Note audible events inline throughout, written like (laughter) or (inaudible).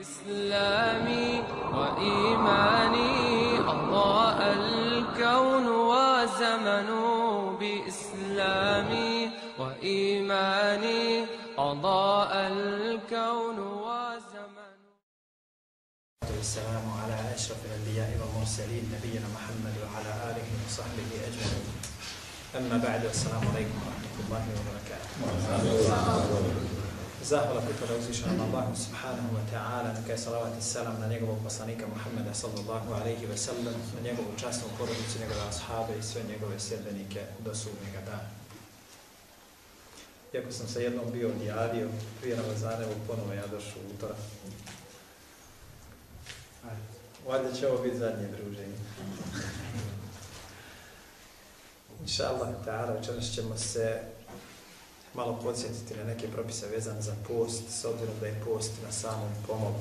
إسلامي وإيماني أضاء الكون وزمن بإسلامي وإيماني أضاء الكون وزمن والسلام على أشرف الأنبياء والمرسلين نبينا محمد وعلى آله وصحبه أجمعين. أما بعد السلام عليكم ورحمة الله وبركاته. Zahvala pripada uzvišenom Allahu subhanahu wa ta'ala, neka je salavat i salam na njegovog poslanika Muhammeda sallallahu alaihi wa sallam, na njegovu častnu porodicu, njegove ashabe i sve njegove sjedbenike do sudnjega dana. Iako sam se jednom bio odjavio, prije Ramazana, evo ponovo ja došao u. Valjda će ovo biti zadnje druženje. (laughs) Inša Allah, ta'ala, večeras ćemo se malo podsjetiti na neke propise vezane za post, s obzirom da je post na samom pomogu.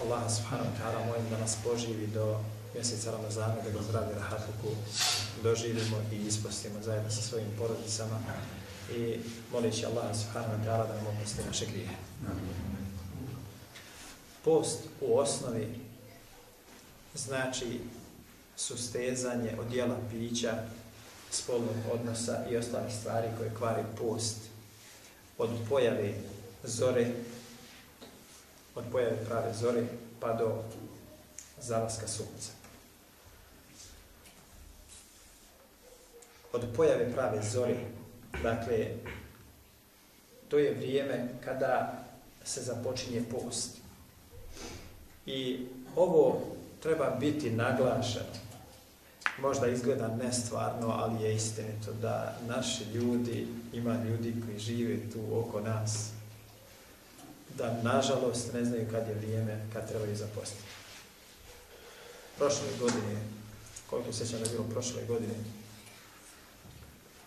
Allah subhanahu wa ta'ala molim da nas poživi do mjeseca Ramazana, da ga zdravi rahatuku doživimo i ispostimo zajedno sa svojim porodicama i molići Allah subhanahu wa ta'ala da nam oprosti naše grije. Post u osnovi znači sustezanje od jela pića spolnog odnosa i ostalih stvari koje kvari post od pojave zore, od pojave prave zore pa do zalaska sunca. Od pojave prave zore, dakle, to je vrijeme kada se započinje post. I ovo treba biti naglašeno možda izgleda nestvarno, ali je istinito da naši ljudi, ima ljudi koji žive tu oko nas, da nažalost ne znaju kad je vrijeme, kad trebaju zaposliti. Prošle godine, koliko sjećam da je bilo prošle godine,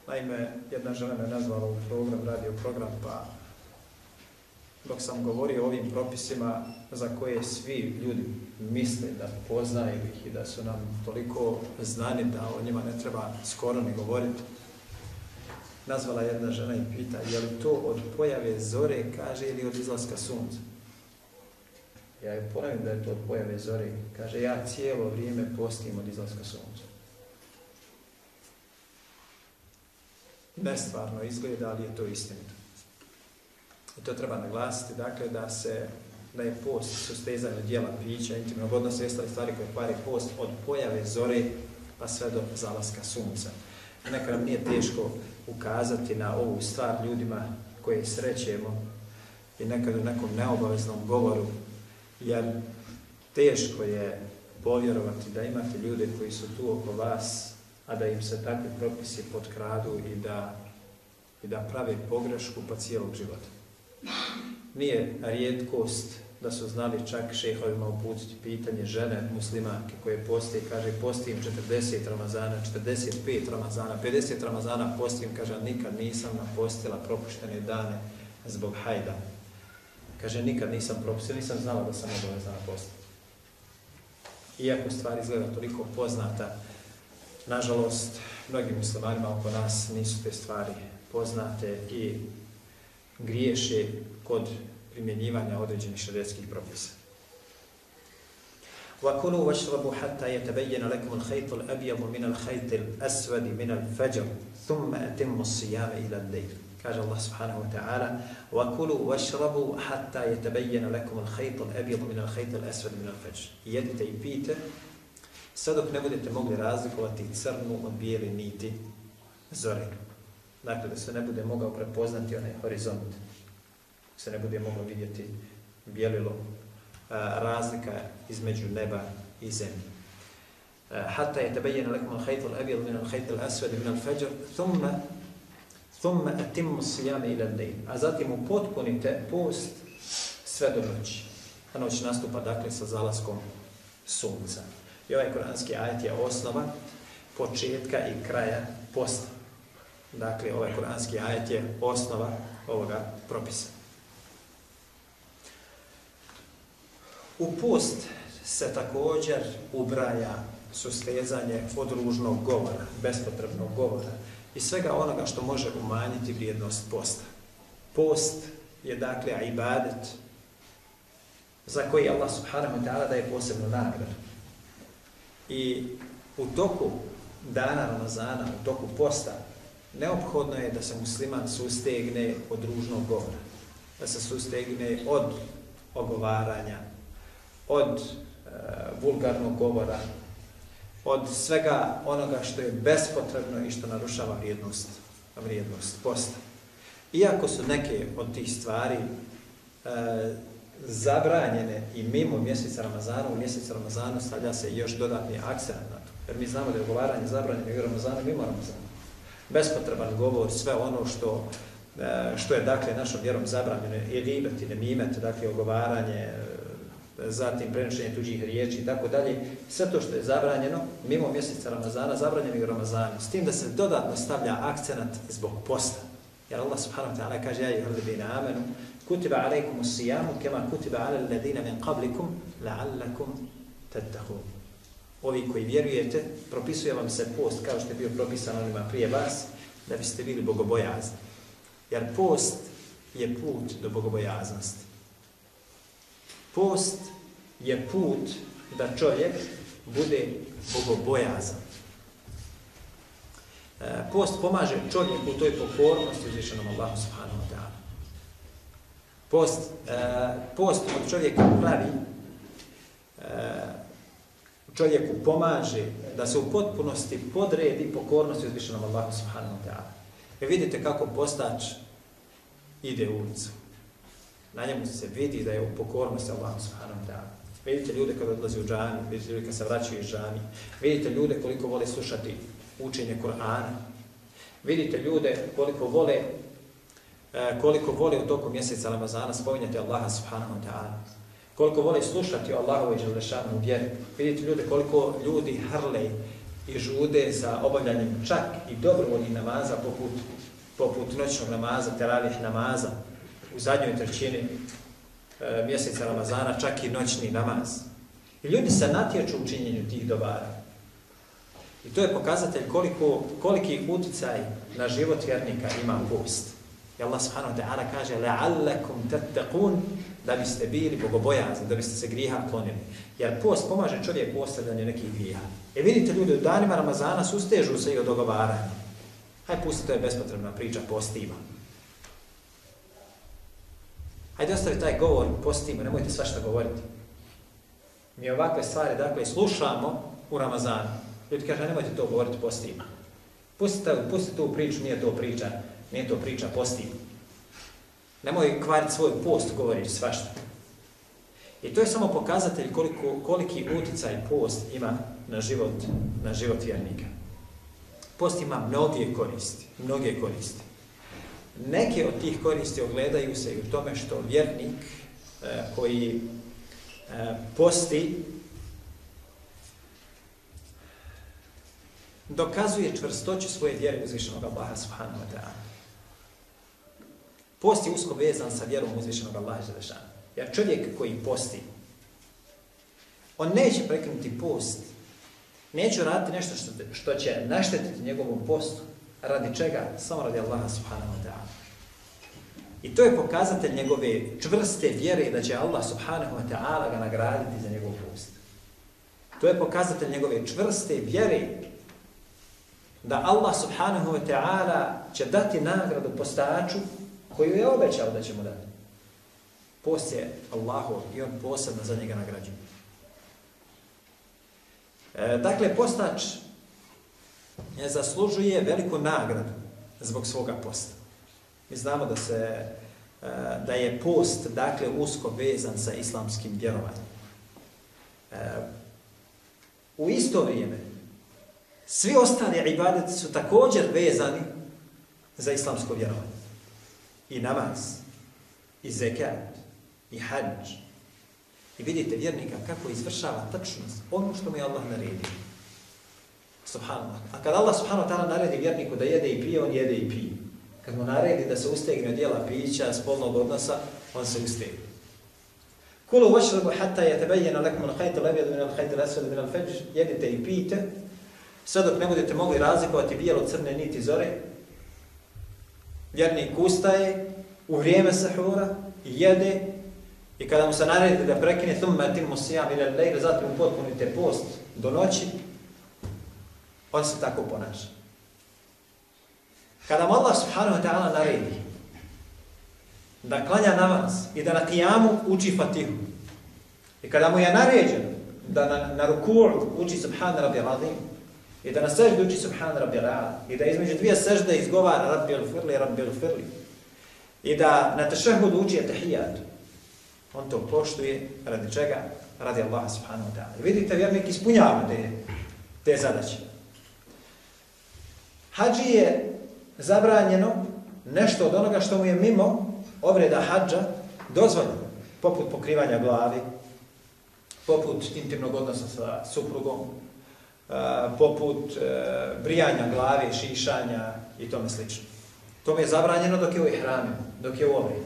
naime, jedna žena me nazvala u program, radio program, pa dok sam govorio o ovim propisima za koje svi ljudi misle da poznaju ih i da su nam toliko znani da o njima ne treba skoro ni govoriti, nazvala jedna žena i pita je li to od pojave zore, kaže, ili od izlaska sunca? Ja joj ponavim da je to od pojave zore. Kaže, ja cijelo vrijeme postim od izlaska sunca. Nestvarno izgleda, ali je to istinito. I to treba naglasiti, dakle, da se da je post sustezanje dijela pića, intimnog odnosa i ostale stvari koje kvari post od pojave zore pa sve do zalaska sunca. Nekad nam nije teško ukazati na ovu stvar ljudima koje srećemo i nekad u nekom neobaveznom govoru, jer teško je povjerovati da imate ljude koji su tu oko vas, a da im se takvi propisi potkradu i da, i da prave pogrešku pa cijelog života. Nije rijetkost da su znali čak šehovima uputiti pitanje žene muslimanke koje posti, i kaže postim 40 Ramazana, 45 Ramazana, 50 Ramazana postim, kaže nikad nisam napostila propuštene dane zbog hajda. Kaže nikad nisam propustila, nisam znala da sam obavezna napostiti. Iako stvari izgleda toliko poznata, nažalost, mnogim muslimanima oko nas nisu te stvari poznate i griješe kod primjenjivanja određenih šarijetskih propisa. وَكُلُوا وَاشْرَبُوا حَتَّى يَتَبَيَّنَ لَكُمُ الْخَيْطُ الْأَبْيَضُ مِنَ الْخَيْطِ الْأَسْوَدِ مِنَ الْفَجْرِ ثُمَّ أَتِمُّ الصِّيَامَ إِلَى اللَّيْلِ kaže Allah subhanahu wa ta'ala وَكُلُوا وَاشْرَبُوا حَتَّى يَتَبَيَّنَ لَكُمُ الْخَيْطُ الْأَبْيَضُ مِنَ الْخَيْطِ الْأَسْوَدِ مِنَ الْفَجْرِ Jedite i pijte sve dok ne budete mogli razlikovati crnu od bijeli niti zore. Dakle, da se ne bude mogao prepoznati onaj horizont se ne bude moglo vidjeti bijelilo razlika između neba i zemlje. Hatta je tebejena lekum al-hajt al-abijal min al-hajt al-asved min al-fajr, thumma, thumma atimmu sijame ila al-lejn. A zatim upotpunite post sve do noći. A noć nastupa dakle sa zalaskom sunca. I ovaj kuranski ajet je osnova početka i kraja posta. Dakle, ovaj kuranski ajet je osnova ovoga propisa. U post se također ubraja sustezanje od ružnog govora, bespotrebnog govora i svega onoga što može umanjiti vrijednost posta. Post je dakle ibadet za koji Allah subhanahu wa ta'ala daje posebnu nagradu. I u toku dana Ramazana, u toku posta, neophodno je da se musliman sustegne od ružnog govora, da se sustegne od ogovaranja, od e, vulgarnog govora, od svega onoga što je bespotrebno i što narušava vrijednost, vrijednost posta. Iako su neke od tih stvari e, zabranjene i mimo mjeseca Ramazana, u mjesecu Ramazana stavlja se još dodatni akcent na to. Jer mi znamo da je ogovaranje zabranjeno i u Ramazanu mimo Ramazana. Bespotreban govor, sve ono što, e, što je dakle našom vjerom zabranjeno, i ribet, i nemimet, dakle ogovaranje, e, zatim prenošenje tuđih riječi i tako dalje, sve to što je zabranjeno, mimo mjeseca Ramazana, zabranjeno je u Ramazanu, s tim da se dodatno stavlja akcenat zbog posta. Jer Allah subhanahu wa ta'ala kaže, ja i hrlibina amenu, kutiba alaikum usijamu, kema kutiba ala ladina min qablikum, la'allakum tattahum. Ovi koji vjerujete, propisuje vam se post kao što je bio propisan onima prije vas, da biste bili bogobojazni. Jer post je put do bogobojaznosti. Post je put da čovjek bude bogobojazan. E, post pomaže čovjeku u toj pokornosti uzvišenom Allahu subhanahu wa ta'ala. Post, e, post od čovjeka pravi e, čovjeku pomaže da se u potpunosti podredi pokornosti uzvišenom Allahu subhanahu wa ta'ala. Vi vidite kako postač ide u ulicu. Na njemu se vidi da je u pokornosti Allahu subhanahu wa ta'ala. Vidite ljude kada odlazi u džami, vidite ljude kada se vraćaju iz džami, vidite ljude koliko vole slušati učenje Kur'ana, vidite ljude koliko vole e, koliko vole u toku mjeseca Ramazana spominjati Allaha subhanahu wa ta'ala, koliko vole slušati o Allahu i Đelešanu vjeru, vidite ljude koliko ljudi hrle i žude za obavljanjem čak i dobrovoljnih namaza poput, poput noćnog namaza, teravih namaza, u zadnjoj trećini e, mjeseca Ramazana, čak i noćni namaz. I ljudi se natječu u činjenju tih dobara. I to je pokazatelj koliko, koliki uticaj na život vjernika ima post. I Allah subhanahu wa ta'ala kaže لَعَلَّكُمْ تَتَّقُونَ da biste bili bogobojazni, da biste se griha klonili. Jer post pomaže čovjeku u ostavljanju nekih griha. E vidite ljudi, u danima Ramazana sustežu se i od ogovaranja. Hajde pusti, to je bespotrebna priča, postima. Hajde ostavi taj govor, postimo, nemojte svašta govoriti. Mi ovakve stvari, dakle, slušamo u Ramazanu. Ljudi kaže, nemojte to govoriti, postimo. Pustite, pustite tu priču, nije to priča, nije to priča, posti. Nemoj kvariti svoj post, govoriš svašta. I to je samo pokazatelj koliko, koliki uticaj post ima na život, na život vjernika. Post ima mnoge koristi, mnoge koristi. Neke od tih koristi ogledaju se i u tome što vjernik e, koji e, posti dokazuje čvrstoću svoje vjere uzvišenog Allaha subhanahu wa ta'ala. Post je usko vezan sa vjerom uzvišenog Allaha Želešana. Jer čovjek koji posti, on neće prekinuti post, neće raditi nešto što, što će naštetiti njegovom postu, Radi čega? Samo radi Allaha subhanahu wa ta'ala. I to je pokazatelj njegove čvrste vjere da će Allah subhanahu wa ta'ala ga nagraditi za njegov post. To je pokazatelj njegove čvrste vjere da Allah subhanahu wa ta'ala će dati nagradu postaču koju je obećao da će mu dati. Post je Allahov i on posebno za njega nagrađuje. E, dakle, postač je zaslužuje veliku nagradu zbog svoga posta. Mi znamo da se e, da je post dakle usko vezan sa islamskim vjerovanjem. E, u isto vrijeme svi ostali ibadeti su također vezani za islamsko vjerovanje. I namaz, i zekat, i hađ. I vidite vjernika kako izvršava tačnost ono što mu je Allah naredio. Subhanallah. A kad Allah subhanahu wa ta'ala naredi vjerniku da jede i pije, on jede i pije. Kad mu naredi da se ustegne dijela pića, spolnog odnosa, on se ustegne. Kulu vašrabu hatta je tebejena lakum al khayt al-abyad min al-khayt al-aswad min al-fajr, jedite i pijte, sve dok ne budete mogli razlikovati bijelo crne niti zore. Vjernik ustaje u vrijeme sahura, jede I kada mu se naredi da prekine thumma timu sijam ili lejle, zatim mu potpunite post do noći, on se tako ponaša. Kada mu Allah subhanahu wa ta'ala naredi da klanja namaz i da na kijamu uči fatihu, i kada mu je naređen da na, na ruku'u uči subhana rabbi al-azim, i da na seždu uči subhana rabbi al i da između dvije sežde izgovara rabbi al-firli, rabbi al-firli, i da na tešehudu uči etahijatu, on to poštuje radi čega? Radi Allaha subhanahu wa ta'ala. Vidite, vjernik ispunjava te, te zadaće. Hadži je zabranjeno nešto od onoga što mu je mimo obreda hadža dozvoljeno, poput pokrivanja glavi, poput intimnog odnosa sa suprugom, poput e, brijanja glave, šišanja i tome slično. To mi je zabranjeno dok je u ihrame, dok je u obredu.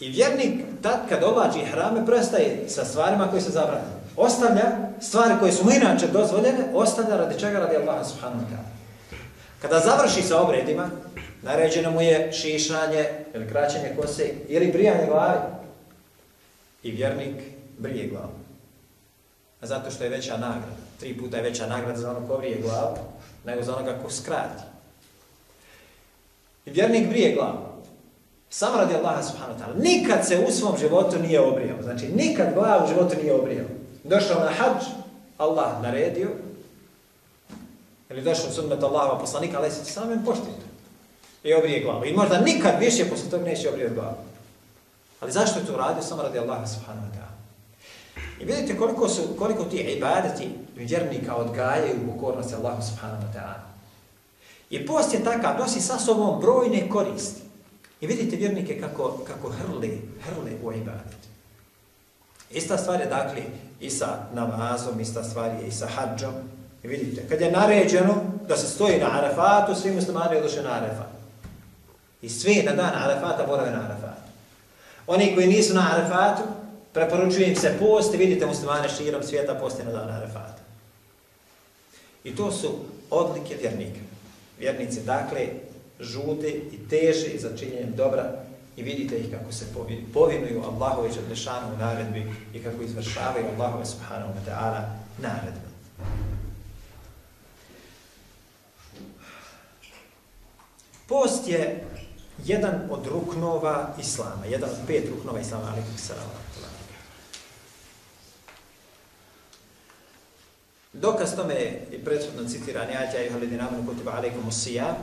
I vjernik, tad kad oblači hrame, prestaje sa stvarima koje se zabranjaju. Ostavlja stvari koje su mu inače dozvoljene, ostavlja radi čega radi Allaha subhanahu wa ta'ala. Kada završi sa obredima, naređeno mu je šišanje ili kraćenje kose ili brijanje glave. I vjernik brije glavu. A zato što je veća nagrada. Tri puta je veća nagrada za onog ko brije glavu, nego za onoga ko skrati. I vjernik brije glavu. Samo radi Allaha subhanahu wa ta'ala. Nikad se u svom životu nije obrijao. Znači, nikad glavu u životu nije obrijao. Došao na hađ, Allah naredio, ili došao sunnet Allahova poslanika, ali se samim poštite. I obrije glavu. I možda nikad više posle toga neće obrijati glavu. Ali zašto je to uradio? Samo radi Allaha subhanahu wa ta'ala. I vidite koliko su, koliko ti ibadeti vjernika odgajaju pokornost Allahu subhanahu wa ta'ala. I post je takav, nosi sa sobom brojne koristi. I vidite vjernike kako, kako hrli, hrli u ibadet. Ista stvar je dakle i sa namazom, ista stvar je i sa hađom. I vidite, kad je naređeno da se stoji na Arafatu, svi muslimani odloše na Arafat. I svi na dan Arafata borave na Arafatu. Oni koji nisu na Arafatu, Preporučuje im se post vidite muslimane širom svijeta posti na dan Arafata. I to su odlike vjernika. Vjernici, dakle, žude i teže za činjenjem dobra i vidite ih kako se povinuju Allahove Đadlešanu u naredbi i kako izvršavaju Allahove Subhanahu wa ta'ala naredbe. Post je jedan od ruknova Islama, jedan od pet ruknova Islama, ali kako se Dokaz tome je prethodno citiran, Jađa i ih halidin amanu kutiba alaikum usijam,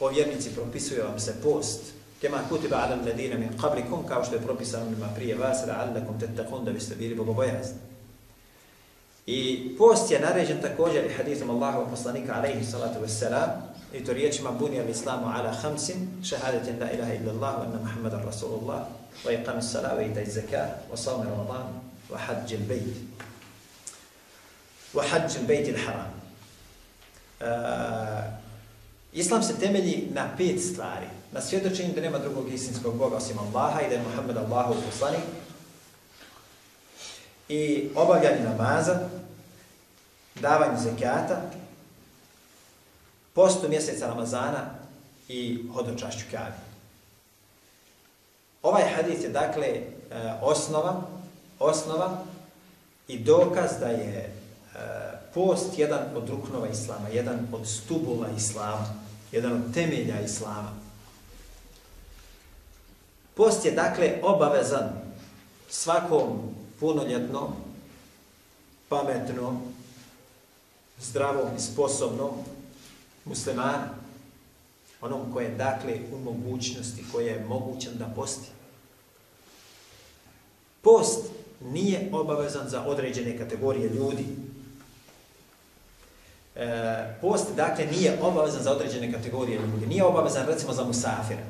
o vjernici propisuje vam se post, kema kutiba alam ladina min qablikum, kao što je propisano njima prije vas, la'allakum tettakun, da biste bili bogobojazni. I post je naređen također i hadithom Allahova poslanika alaihi salatu wassalam, i to riječima bunija l'islamu ala hamsin, šehadetin la ilaha illa Allah, wa anna Muhammadan Rasulullah, wa iqam sala, wa itaj zaka, wa sawmi Ramadan, wa hađi l-bejt hađi l-bejt haram e, Islam se temelji na pet stvari. Na svjedočenju da nema drugog istinskog Boga osim Allaha i da je Muhammed Allahov poslanik. I obavljanje namaza, davanje zekata, postu mjeseca Ramazana i hodočašću kavi. Ovaj hadith je dakle e, osnova, osnova i dokaz da je post jedan od ruknova islama, jedan od stubova islama, jedan od temelja islama. Post je dakle obavezan svakom punoljetnom, pametnom, zdravom i sposobnom muslimanu, onom koje je dakle u mogućnosti, koje je mogućan da posti. Post nije obavezan za određene kategorije ljudi, E, post, dakle, nije obavezan za određene kategorije ljudi. Nije obavezan, recimo, za musafira.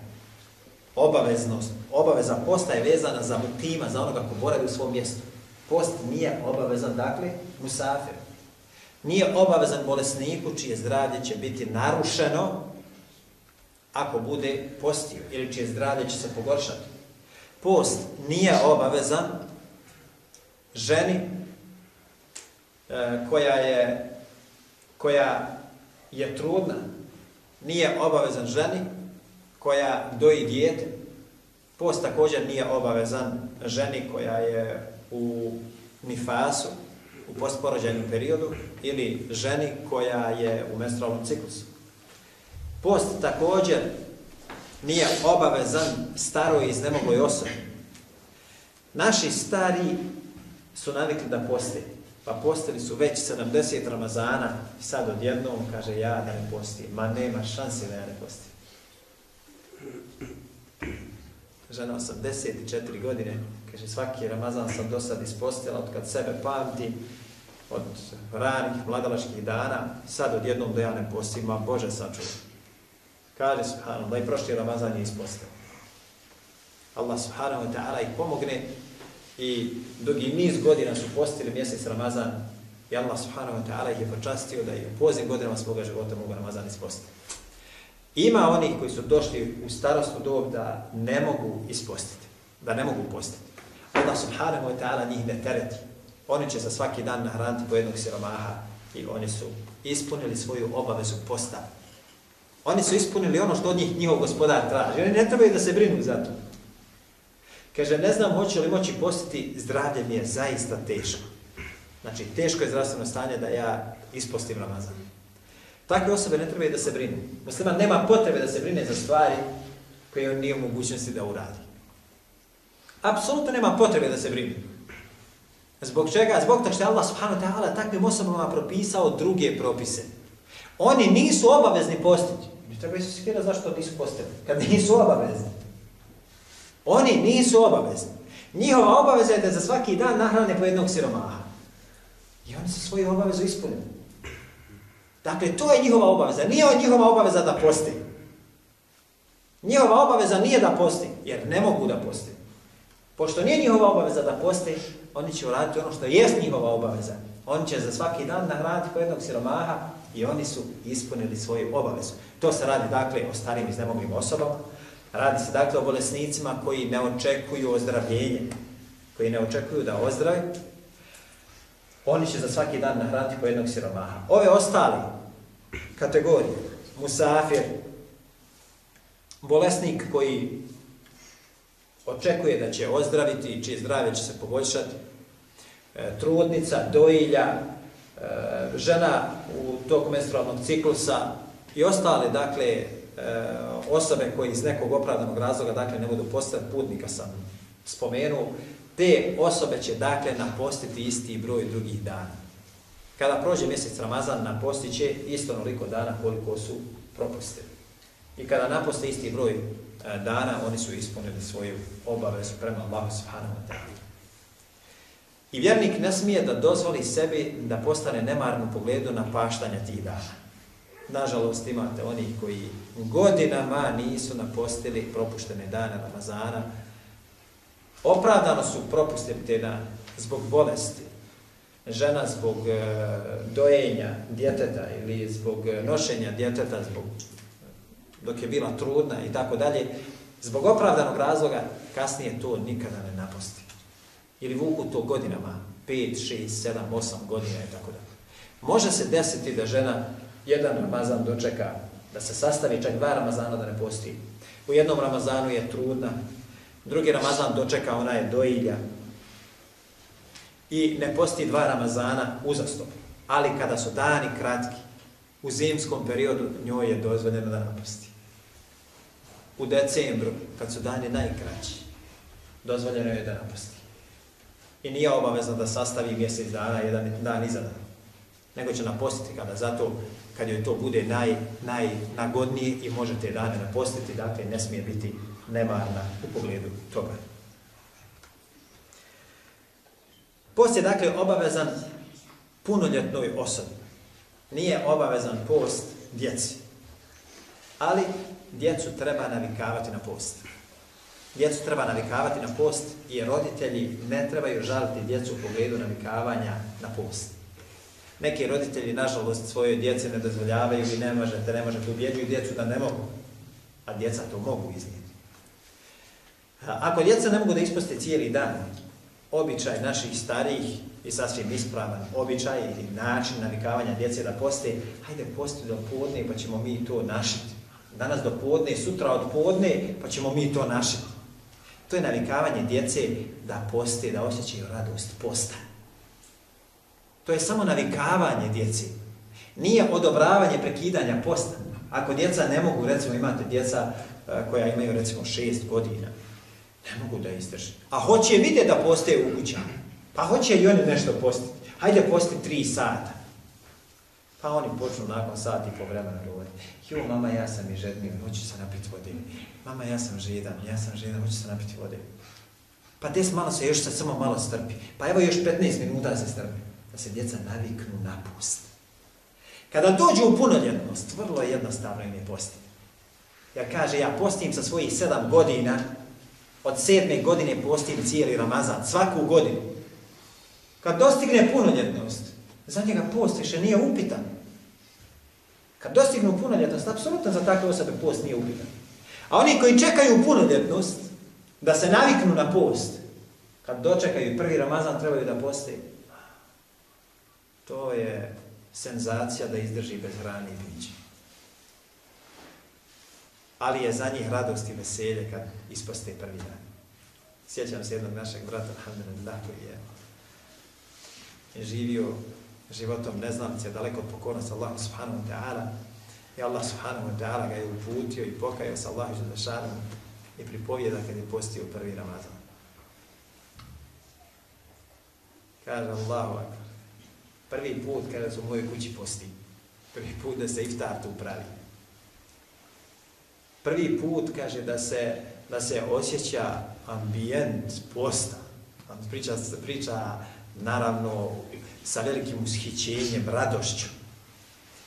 Obaveznost, obaveza posta je vezana za mutima, za onoga ko boravi u svom mjestu. Post nije obavezan, dakle, musafir. Nije obavezan bolesniku čije zdravlje će biti narušeno ako bude postio ili čije zdravlje će se pogoršati. Post nije obavezan ženi e, koja je koja je trudna, nije obavezan ženi koja doji dijete, Post također nije obavezan ženi koja je u nifasu, u postporođajnom periodu, ili ženi koja je u menstrualnom ciklusu. Post također nije obavezan staroj i iznemogloj osobi. Naši stari su navikli da poste, pa postili su već 70 Ramazana i sad odjednom kaže ja da ne postim. Ma nema šanse da ja ne postim. Žena ono, 84 godine, kaže svaki Ramazan sam do sad ispostila od kad sebe pamti, od ranih mladalačkih dana, sad odjednom da ja ne postim, ma Bože sačuvam. Kaže subhanahu da i prošli Ramazan je ispostila. Allah subhanahu wa ta'ala ih pomogne i dugi niz godina su postili mjesec Ramazan i Allah subhanahu wa ta'ala ih je počastio da i u poznim godinama svoga života mogu Ramazan ispostiti. Ima onih koji su došli u starostu dob da ne mogu ispostiti, da ne mogu postiti. Allah subhanahu wa ta'ala njih ne tereti. Oni će za svaki dan nahraniti po jednog siromaha i oni su ispunili svoju obavezu posta Oni su ispunili ono što od njih njihov gospodar traži. Oni ne trebaju da se brinu za to. Kaže, ne znam hoće li moći postiti, zdravlje mi je zaista teško. Znači, teško je zdravstveno stanje da ja ispostim Ramazan. Takve osobe ne trebaju da se brinu. Musliman nema potrebe da se brine za stvari koje on nije u mogućnosti da uradi. Apsolutno nema potrebe da se brinu. Zbog čega? Zbog to što je Allah subhanahu wa ta'ala takvim osobama propisao druge propise. Oni nisu obavezni postići. Ne treba se skira zašto nisu postali, kad nisu obavezni. Oni nisu obavezni. Njihova obaveza je da za svaki dan nahrane po jednog siromaha. I oni su svoju obavezu ispunili. Dakle, to je njihova obaveza. Nije njihova obaveza da posti. Njihova obaveza nije da posti, jer ne mogu da posti. Pošto nije njihova obaveza da posti, oni će uraditi ono što jest njihova obaveza. Oni će za svaki dan nahraniti po jednog siromaha i oni su ispunili svoju obavezu. To se radi dakle o starim iznemoglim osobama, radi se dakle o bolesnicima koji ne očekuju ozdravljenje, koji ne očekuju da ozdrave, oni će za svaki dan nahraniti po jednog siromaha. Ove ostale kategorije, musafir, bolesnik koji očekuje da će ozdraviti i čije zdravlje će se poboljšati, e, trudnica, doilja, E, žena u toku menstrualnog ciklusa i ostale, dakle, Eh, osobe koji iz nekog opravdanog razloga, dakle, ne budu postati putnika sam spomenuo, te osobe će, dakle, napostiti isti broj drugih dana. Kada prođe mjesec Ramazan, napostit će isto onoliko dana koliko su propustili. I kada naposte isti broj eh, dana, oni su ispunili svoju obavezu prema Allahu subhanahu wa ta'ala. I vjernik ne smije da dozvoli sebi da postane nemarno pogledu na paštanje tih dana. Nažalost, imate onih koji godinama nisu napostili propuštene dane Ramazana. Opravdano su propustili te dane zbog bolesti. Žena zbog e, dojenja djeteta ili zbog e, nošenja djeteta zbog, dok je bila trudna i tako dalje. Zbog opravdanog razloga kasnije to nikada ne naposti ili vuku to godinama, 5, 6, 7, 8 godina i tako dalje. Može se desiti da žena jedan Ramazan dočeka, da se sastavi čak dva Ramazana da ne posti. U jednom Ramazanu je trudna, drugi Ramazan dočeka, ona je doilja i ne posti dva Ramazana uzastop. Ali kada su dani kratki, u zimskom periodu njoj je dozvoljeno da naposti. U decembru, kad su dani najkraći, dozvoljeno je da naposti. I nije obavezno da sastavi mjesec dana, jedan dan iza dana. Nego će napostiti kada zato, kad joj to bude naj, najnagodnije i možete dane napostiti, dakle ne smije biti nemarna u pogledu toga. Post je dakle obavezan punoljetnoj osobi. Nije obavezan post djeci. Ali djecu treba navikavati na post. Djecu treba navikavati na post i roditelji ne trebaju žaliti djecu u pogledu navikavanja na post. Neki roditelji, nažalost, svoje djece ne dozvoljavaju i ne možete, ne možete ubjeđuju djecu da ne mogu, a djeca to mogu iznijeti. Ako djeca ne mogu da isposte cijeli dan, običaj naših starijih i sasvim ispravan običaj ili način navikavanja djece da poste, hajde posti do podne pa ćemo mi to našiti. Danas do podne, sutra od podne pa ćemo mi to našiti. To je navikavanje djece da poste, da osjećaju radost posta. To je samo navikavanje djeci. Nije odobravanje prekidanja posta. Ako djeca ne mogu, recimo imate djeca e, koja imaju recimo šest godina, ne mogu da izdrži. A hoće vide da poste u kućama. Pa hoće i oni nešto postiti. Hajde posti tri sata. Pa oni počnu nakon sat i po vremena govoriti. Jo, mama, ja sam i žednio, hoću se napiti vode. Mama, ja sam žedan, ja sam žedan, hoću se napiti vode. Pa des malo se još se samo malo strpi. Pa evo još 15 minuta se strpi. Da se djeca naviknu na post. Kada dođu u punoljetnost, vrlo jednostavno im je postiti. Ja kaže, ja postim sa svojih sedam godina, od sedme godine postim cijeli Ramazan, svaku godinu. Kad dostigne punoljetnost, za njega post više nije upitan. Kad dostignu punoljetnost, apsolutno za takve osobe post nije upitan. A oni koji čekaju punoljetnost, da se naviknu na post, kad dočekaju prvi Ramazan, trebaju da poste. To je senzacija da izdrži bez hrane i pića. Ali je za njih radost i veselje kad ispaste prvi dan. Sjećam se jednog našeg brata, alhamdulillah, koji je živio životom neznamce, daleko od pokornosti Allahu subhanahu wa ta'ala. I Allah subhanahu wa ta'ala ga je uputio i pokajao sa Allahu za i pripovijeda kad je postio prvi Ramazan. Kaže Allahu akbar. Prvi put kada su u mojoj kući posti. Prvi put da se iftar tu pravi. Prvi put, kaže, da se, da se osjeća ambijent posta. Priča, priča naravno sa velikim ushićenjem, radošću,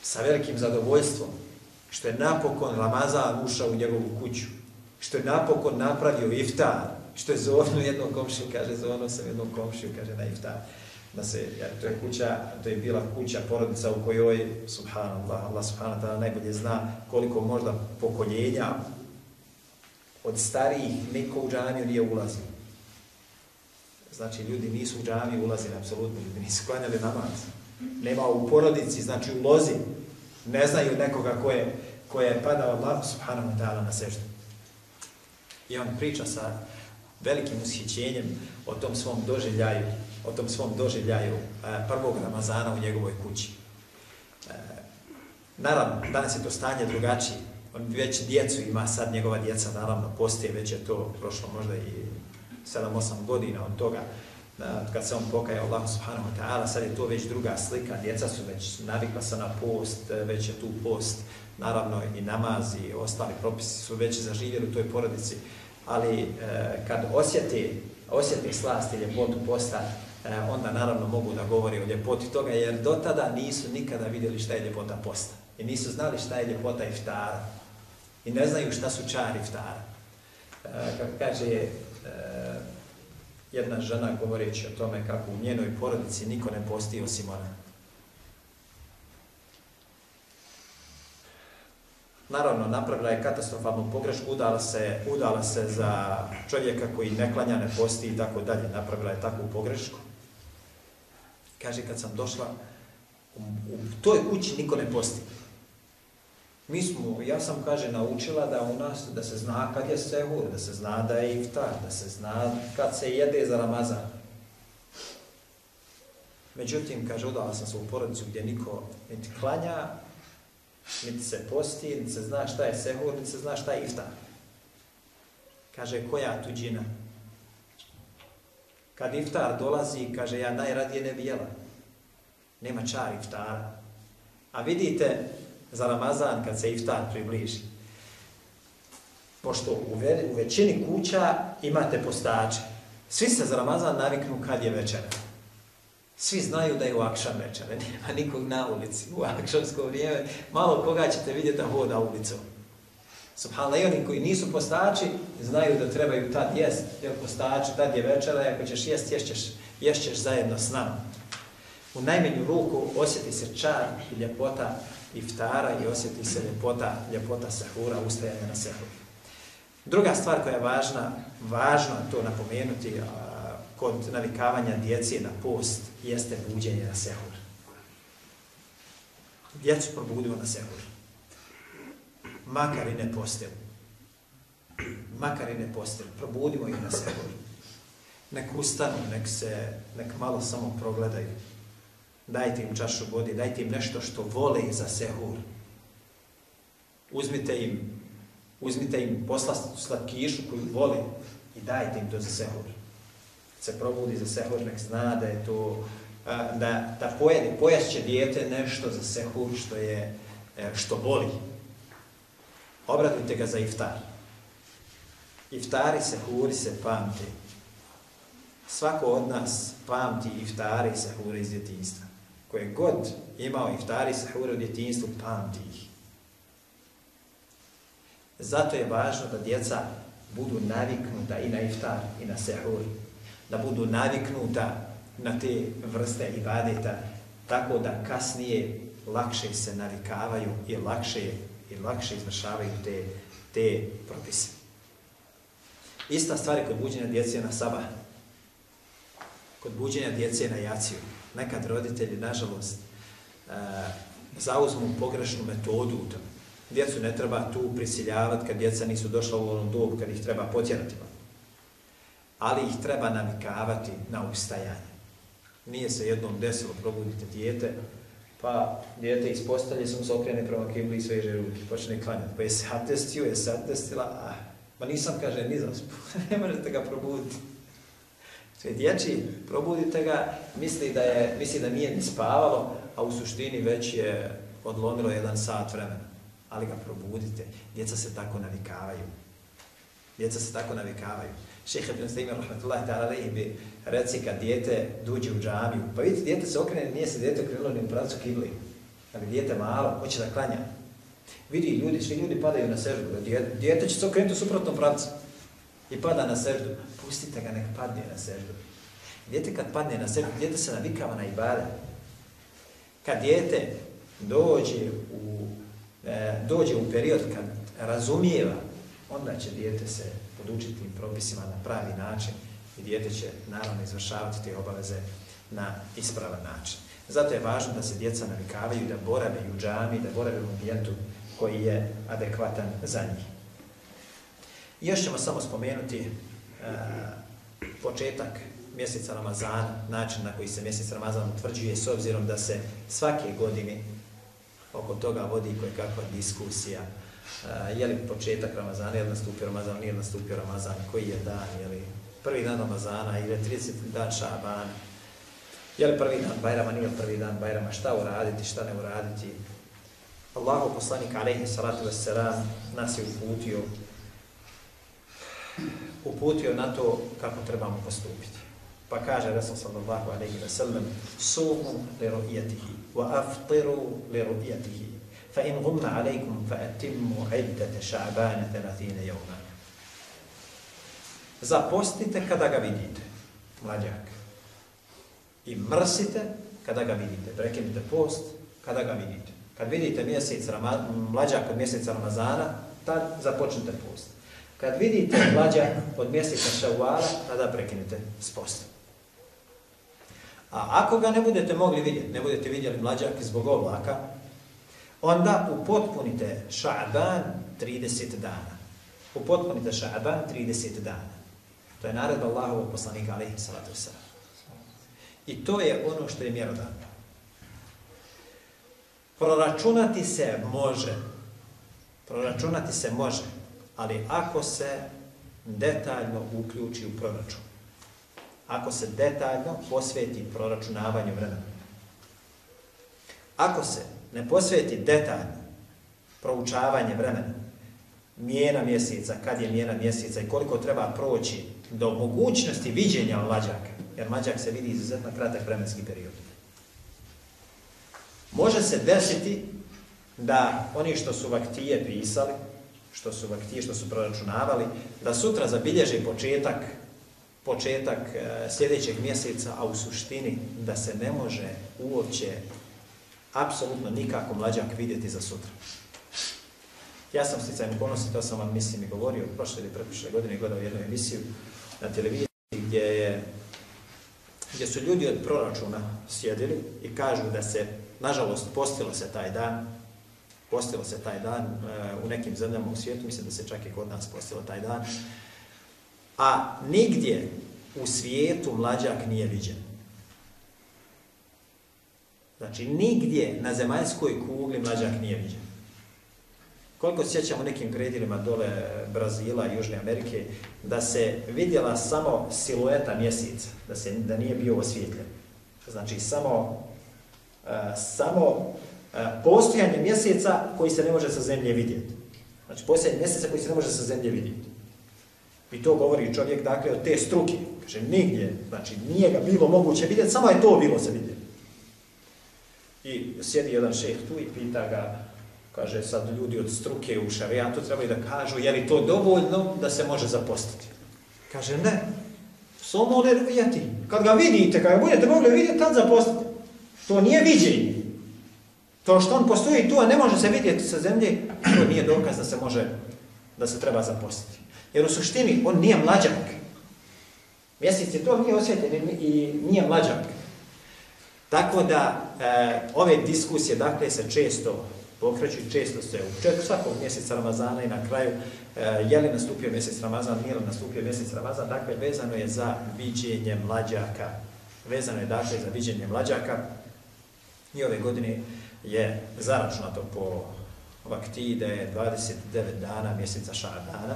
sa velikim zadovoljstvom, što je napokon Ramazan ušao u njegovu kuću, što je napokon napravio iftar, što je zovno jednom komšiju, kaže, zovno sam jednom komšiju, kaže, na iftar, da se, ja, to je kuća, to je bila kuća, porodica u kojoj, subhanallah, Allah subhanallah, najbolje zna koliko možda pokoljenja od starijih neko u džaniju nije ulazio. Znači, ljudi nisu u džami ulazili, apsolutno, ljudi nisu klanjali namaz. Nema u porodici, znači u lozi, ne znaju nekoga ko je, ko je padao Allah subhanahu wa ta'ala na seždu. I on priča sa velikim ushićenjem o tom svom doživljaju, o tom svom doživljaju e, prvog Ramazana u njegovoj kući. E, naravno, danas je to stanje drugačije. On već djecu ima, sad njegova djeca, naravno, postoje, već je to prošlo možda i 7-8 godina od toga, e, kad se on pokaja Allah subhanahu wa ta'ala, sad je to već druga slika, djeca su već navikla se na post, već je tu post, naravno i namaz i ostali propisi su već zaživjeli u toj porodici, ali e, kad osjeti, osjeti slast i ljepotu posta, e, onda naravno mogu da govori o ljepoti toga, jer do tada nisu nikada vidjeli šta je ljepota posta. I nisu znali šta je ljepota iftara. I ne znaju šta su čari iftara. E, kako kaže e, jedna žena govoreći o tome kako u njenoj porodici niko ne posti osim ona. Naravno, napravila je katastrofalnu pogrešku, udala se, udala se za čovjeka koji ne klanja, ne posti i tako dalje. Napravila je takvu pogrešku. Kaže, kad sam došla, u, u toj kući niko ne posti. Mi smo, ja sam, kaže, naučila da u nas, da se zna kad je sehur, da se zna da je iftar, da se zna kad se jede za Ramazan. Međutim, kaže, udala sam se u porodicu gdje niko niti klanja, niti se posti, niti se zna šta je sehur, niti se zna šta je iftar. Kaže, koja tuđina? Kad iftar dolazi, kaže, ja najradije ne bijela. Nema čar iftara. A vidite, za Ramazan kad se iftar približi. Pošto u, ve, u većini kuća imate postače. Svi se za Ramazan naviknu kad je večera. Svi znaju da je u akšan večera. (laughs) Nema nikog na ulici. U akšansko vrijeme malo koga ćete vidjeti da hoda ulicom. Subhanallah, i oni koji nisu postači, znaju da trebaju tad jest, jer postači, tad je večera, ako ćeš jest, ješćeš, ješćeš zajedno s nama. U najmenju ruku osjeti se čar i ljepota iftara i osjeti se ljepota, ljepota sahura, ustajanja na sahuru. Druga stvar koja je važna, važno je to napomenuti a, kod navikavanja djece na post, jeste buđenje na sahur. Djecu probudimo na sahur. Makar i ne postel. makar i ne postili, probudimo ih na sehur. Nek ustanu, nek se, nek malo samo progledaju. Dajte im čašu vode, dajte im nešto što vole za sehur. Uzmite im, uzmite im poslastu slatkišu koju vole i dajte im to za sehur. Se probudi za sehur, nek zna da je to, da, da pojede, će dijete nešto za sehur što je, e, što voli obratite ga za iftar. Iftari se, huri se, pamti. Svako od nas pamti iftari se, huri iz djetinjstva. Koje god imao iftari se, huri u djetinjstvu, pamti ih. Zato je važno da djeca budu naviknuta i na iftar i na sehur. Da budu naviknuta na te vrste ibadeta, tako da kasnije lakše se navikavaju i lakše i lakše izvršavaju te, te propise. Ista stvar je kod buđenja djece na sabah. Kod buđenja djece na jaciju. Nekad roditelji, nažalost, uh, zauzmu pogrešnu metodu u tom. Djecu ne treba tu prisiljavati kad djeca nisu došla u onom dobu, kad ih treba potjerati. Ali ih treba navikavati na ustajanje. Nije se jednom desilo probuditi dijete, Pa djete ispostavlje, sam se okrene prema kibli i sveže ruke, počne klanjati. Pa je se atestio, je se atestila, a ma nisam, kaže, ni zaspu. (laughs) ne možete ga probuditi. Sve dječi, probudite ga, misli da, je, misli da nije ni spavalo, a u suštini već je odlomilo jedan sat vremena. Ali ga probudite. Djeca se tako navikavaju. Djeca se tako navikavaju. Šeha ibn Stajmer, rahmatullahi ta'ala, lehi bi reci kad dijete duđe u džamiju. Pa vidite, dijete se okrene, nije se dijete okrenulo ni u pravcu kibli. Ali dijete malo, hoće da klanja. Vidi, ljudi, svi ljudi padaju na seždu. Dijete će se okrenuti u suprotnom pravcu. I pada na seždu. Pustite ga, nek padne na seždu. Dijete kad padne na seždu, dijete se navikava na ibada. Kad dijete dođe u, e, dođe u period kad razumijeva, onda će dijete se podučiti tim propisima na pravi način i dijete će naravno izvršavati te obaveze na ispravan način. Zato je važno da se djeca navikavaju da borave u džami, da borave u ambijentu koji je adekvatan za njih. I još ćemo samo spomenuti uh, početak mjeseca Ramazana, način na koji se mjesec Ramazan utvrđuje s obzirom da se svake godine oko toga vodi koje kakva diskusija, Eh, je li početak Ramazana, je li nastupio Ramazan, nije nastupio Ramazan, koji je dan, je li prvi dan Ramazana ili 30. dan Šaban, je li prvi dan Bajrama, nije prvi dan Bajrama, šta uraditi, šta ne uraditi. Allahu poslanik alaihi salatu vesselam nas je uputio uputio na to kako trebamo postupiti. Pa kaže Rasul sallallahu alaihi wa sallam sumu li ru'yatihi wa aftiru li ru'yatihi fa غم عليكم فأتموا fa شعبان ثلاثين يوما 30 zapostite kada ga vidite, mlađak. I mrsite kada ga vidite. Prekinite post kada ga vidite. Kad vidite mjesec mlađak od mjeseca Ramazana, tad započnite post. Kad vidite mlađak od mjeseca Šavuara, tada prekinite s postom. A ako ga ne budete mogli vidjeti, ne budete vidjeli mlađak zbog oblaka, onda upotpunite ša'ban 30 dana. Upotpunite ša'ban 30 dana. To je naredba Allahovog poslanika, alaihi salatu wasalam. I to je ono što je mjerodavno. Proračunati se može. Proračunati se može. Ali ako se detaljno uključi u proračun. Ako se detaljno posveti proračunavanju vremena. Ako se ne posveti detaljno proučavanje vremena, mjena mjeseca, kad je mjena mjeseca i koliko treba proći do mogućnosti viđenja mlađaka, jer mlađak se vidi izuzetno kratak vremenski period. Može se desiti da oni što su vaktije pisali, što su vaktije, što su proračunavali, da sutra zabilježe početak početak e, sljedećeg mjeseca, a u suštini da se ne može uopće apsolutno nikako mlađak vidjeti za sutra. Ja sam sticajem ponosi, to sam vam mislim i govorio prošle ili preprošle godine, gledao jednu emisiju na televiziji gdje, je, gdje su ljudi od proračuna sjedili i kažu da se, nažalost, postilo se taj dan postilo se taj dan e, u nekim zemljama u svijetu, mislim da se čak i kod nas postilo taj dan. A nigdje u svijetu mlađak nije viđen. Znači, nigdje na zemaljskoj kugli mlađak nije viđen. Koliko sjećamo nekim predilima dole Brazila i Južne Amerike, da se vidjela samo silueta mjeseca, da, se, da nije bio osvjetljen. Znači, samo, uh, samo uh, postojanje mjeseca koji se ne može sa zemlje vidjeti. Znači, postojanje mjeseca koji se ne može sa zemlje vidjeti. I to govori čovjek, dakle, od te struke. Kaže, nigdje, znači, nije ga bilo moguće vidjeti, samo je to bilo se vidjeti. I sjedi jedan šeh tu i pita ga, kaže sad ljudi od struke u šarijatu trebaju da kažu je li to dovoljno da se može zapostiti. Kaže ne, samo ne vidjeti. Kad ga vidite, kad ga budete mogli vidjeti, tad zapostiti. To nije viđenje. To što on postoji tu, a ne može se vidjeti sa zemlje, to nije dokaz da se može, da se treba zapostiti. Jer u suštini on nije mlađak. Mjesec je to nije osjetljen i nije mlađak. Tako da e, ove diskusije dakle se često pokreću i često se u četiri svakog mjeseca Ramazana i na kraju e, je li nastupio mjesec Ramazan, nije li nastupio mjesec Ramazan, dakle vezano je za viđenje mlađaka. Vezano je dakle za viđenje mlađaka i ove godine je zaračunato po vakti da je 29 dana mjeseca Šabana,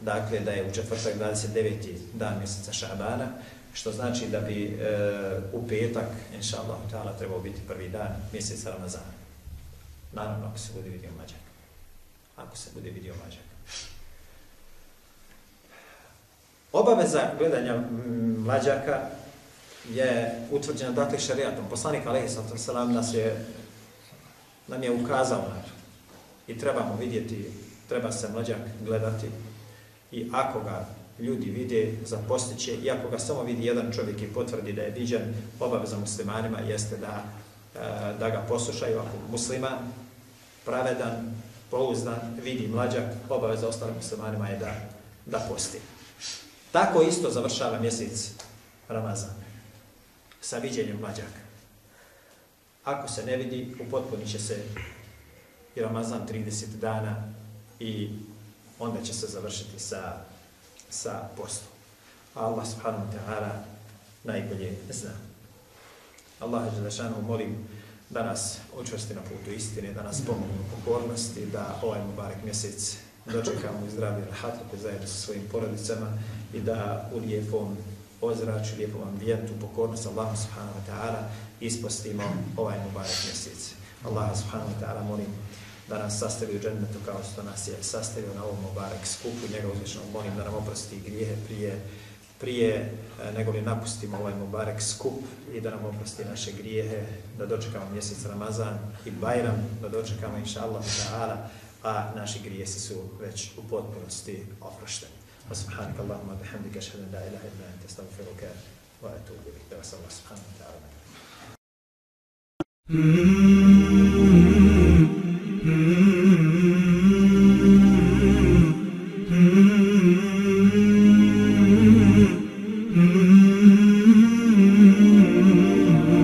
dakle da je u četvrtak 29. dan mjeseca Šabana, što znači da bi e, u petak, inša Allah, trebao biti prvi dan mjeseca Ramazana. Naravno, ako se bude vidio mađak. Ako se bude vidio mađak. Obaveza gledanja mlađaka je utvrđena dakle šarijatom. Poslanik Alehi Salam nas je, nam je ukazao na to. I trebamo vidjeti, treba se mlađak gledati i ako ga ljudi vide, zapostiće, i ako ga samo vidi jedan čovjek i potvrdi da je viđen, obaveza muslimanima jeste da e, da ga poslušaju ako muslima, pravedan, pouzdan, vidi mlađak, obaveza ostalim muslimanima je da, da posti. Tako isto završava mjesec Ramazan sa viđenjem mlađaka. Ako se ne vidi, upotpunit će se i Ramazan 30 dana i onda će se završiti sa, sa postom. Allah subhanahu wa ta'ala najbolje zna. Allah je Želešanu molim da nas očvrsti na putu istine, da nas pomogu u pokornosti, da ovaj Mubarek mjesec dočekamo i zdravlje rahatluke zajedno sa svojim porodicama i da u lijepom ozraču, lijepom ambijentu, pokornost Allah subhanahu wa ta'ala ispostimo ovaj Mubarek mjesec. Allah subhanahu wa ta'ala molim da nas sastavi u džennetu kao što nas je sastavio na ovom Mubarek skupu. Njega uzvišno molim da nam oprosti grijehe prije prije e, nego li napustimo ovaj Mubarek skup i da nam oprosti naše grijehe, da dočekamo mjesec Ramazan i Bajram, da dočekamo inša Allah ta'ala, a naši grijesi su već u potpunosti oprošteni. Wa subhanika Allahumma bihamdika ashhadu an la ilaha illa anta astaghfiruka wa atubu ilayk. Da vas